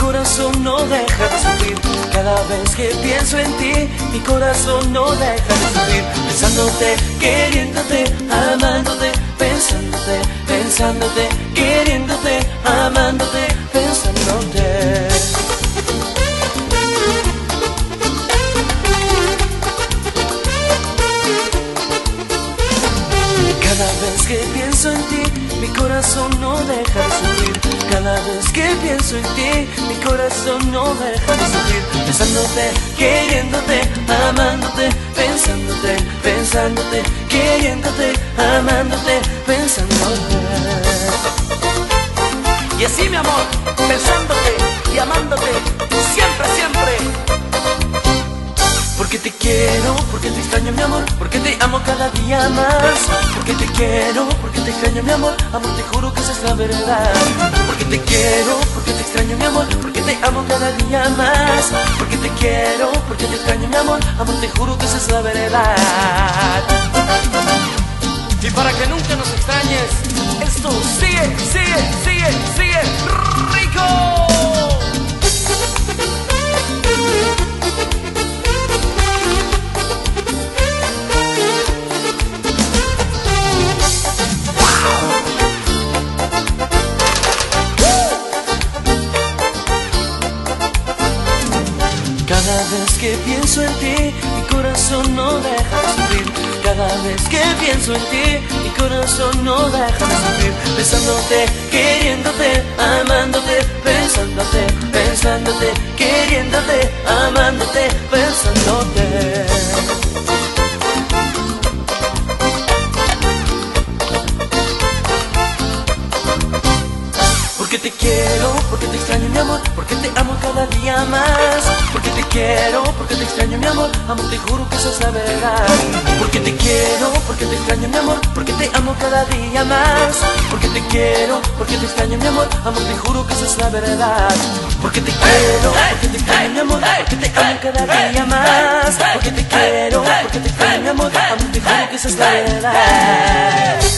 corazón no deja de sufrir. Cada vez que pienso en ti, mi corazón no deja de sufrir. Pensándote, queriéndote, amándote, pensándote, pensándote, queriéndote, amándote, pensándote. Cada vez que pienso en ti, mi corazón no deja de sufrir. Cada vez que pienso en ti, mi corazón no deja de sufrir. Pensándote, queriéndote, amándote, pensándote, pensándote, queriéndote, amándote, pensándote. Y así, mi amor, pensándote y amándote, porque te extraño mi amor, porque te amo cada día más. Porque te quiero, porque te extraño mi amor, amor te juro que esa es la verdad. Porque te quiero, porque te extraño mi amor, porque te amo cada día más. Porque te quiero, porque te extraño mi amor, amor te juro que esa es la verdad. Y para que nunca nos extrañes, esto sigue, sigue, sigue, sigue rico. Que pienso en ti, mi corazón no deja de sufrir. Cada vez que pienso en ti, mi corazón no deja de sufrir. Pensándote, queriéndote, amándote, pensándote, pensándote, queriéndote, amándote, pensándote. Porque te quiero, porque te extraño mi amor, porque te amo cada día más. Porque te quiero, porque te extraño mi amor, amor te juro que esa es la verdad. Porque te quiero, porque te extraño mi amor, porque te amo cada día más. Porque te quiero, porque te extraño mi amor, amor te juro que esa es la verdad. Porque te quiero, porque te extraño mi amor, porque te amo cada día más. Porque te quiero, porque te extraño mi amor, amor te juro que esa es la verdad.